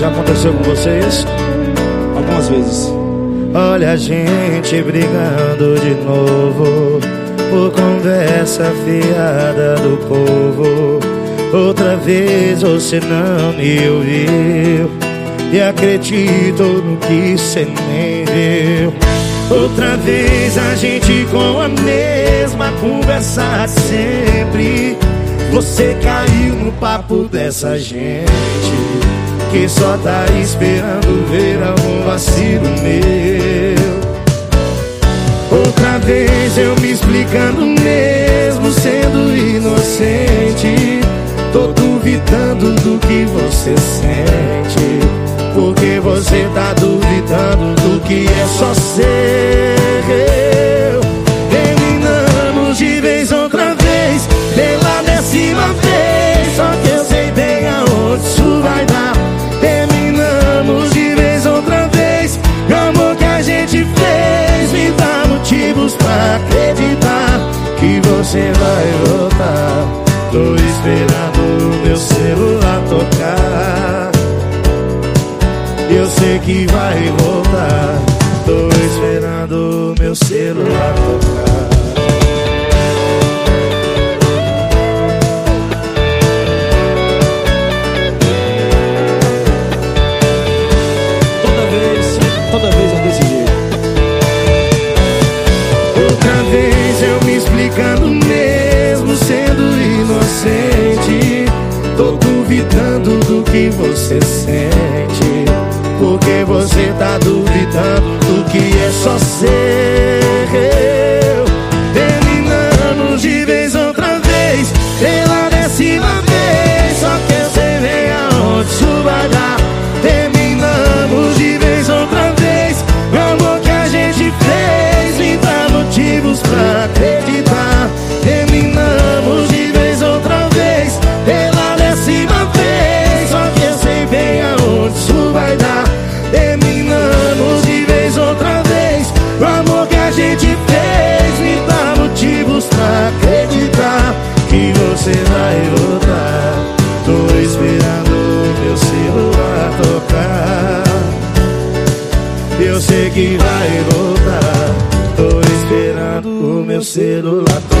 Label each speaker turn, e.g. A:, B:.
A: Já aconteceu com vocês?
B: Algumas vezes.
A: Olha a gente brigando de novo. Por conversa fiada do povo. Outra vez você não me ouviu. E acreditou no que cê nem viu. Outra vez a gente com a mesma conversa sempre Você caiu no papo dessa gente Que só tá esperando ver algum vacilo meu. Outra vez eu me explicando você vai voltar. Tô esperando o meu celular tocar. Eu sei que vai voltar. Tô esperando o meu celular tocar Tô duvidando do que você sente Porque esperando meu celular tocar eu sei que vai voltar. Tô esperando o meu celular.